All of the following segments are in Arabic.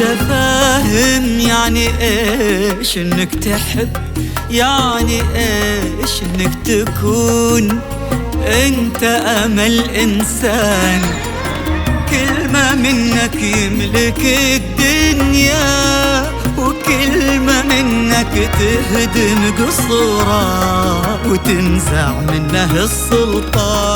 انت فاهم يعني إيش إنك تحب؟ يعني إيش إنك تكون؟ أنت أمل إنسان. كلمة منك يملك الدنيا وكلمة منك تهدم قصورة وتنزع منه السلطان.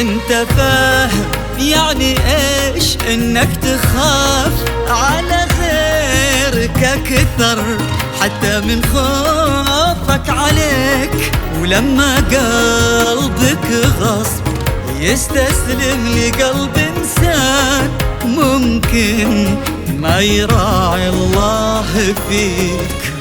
انت فاهم يعني إيش انك تخاف؟ على غيرك أكثر حتى من خوفك عليك. ولما قلبك غصب يستسلم لقلب إنسان. ممكن ما يراعي الله فيك.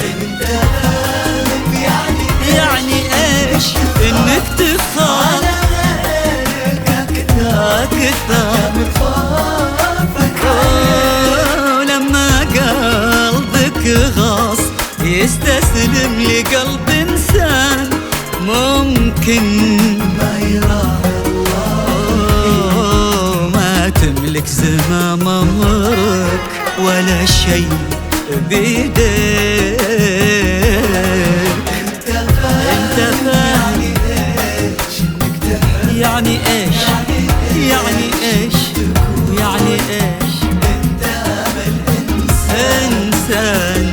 في قلب إنسان ممكن ما يراه الله. ما تملك زمام امرك ولا شيء بيدك. انت فاهم. يعني إيش؟ يعني إيش؟ يعني إيش؟ يعني إيش انت امل انسان